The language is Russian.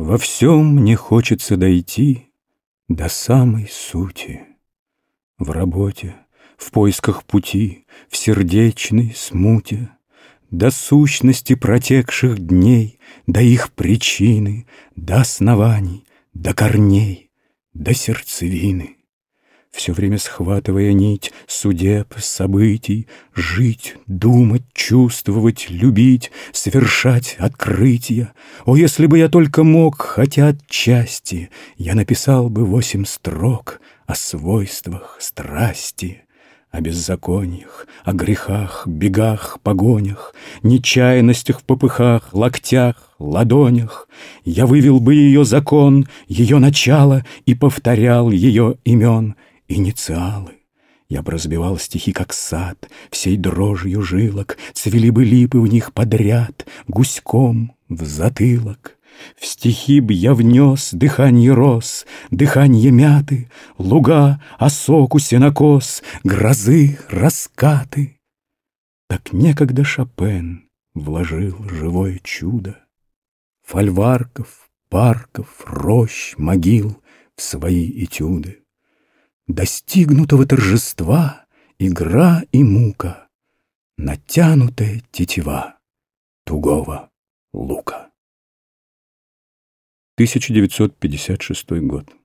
Во всем мне хочется дойти до самой сути. В работе, в поисках пути, в сердечной смуте, До сущности протекших дней, до их причины, До оснований, до корней, до сердцевины все время схватывая нить судеб, событий, жить, думать, чувствовать, любить, совершать открытия. О, если бы я только мог, хотя отчасти, я написал бы восемь строк о свойствах страсти, о беззакониях, о грехах, бегах, погонях, Нечаянностях в попыхах, локтях, ладонях. Я вывел бы ее закон, ее начало И повторял ее имен — инициалы. Я бы разбивал стихи, как сад, всей дрожью жилок, Цвели бы липы в них подряд, гуськом в затылок. В стихи б я внес дыхание роз, дыхание мяты, Луга, осоку, сенокос, грозы, раскаты. Так некогда Шопен вложил живое чудо. Фольварков, парков, рощ, могил в свои этюды достигнутого торжества Игра и мука, натянутая тетива тугого лука. 1956 год.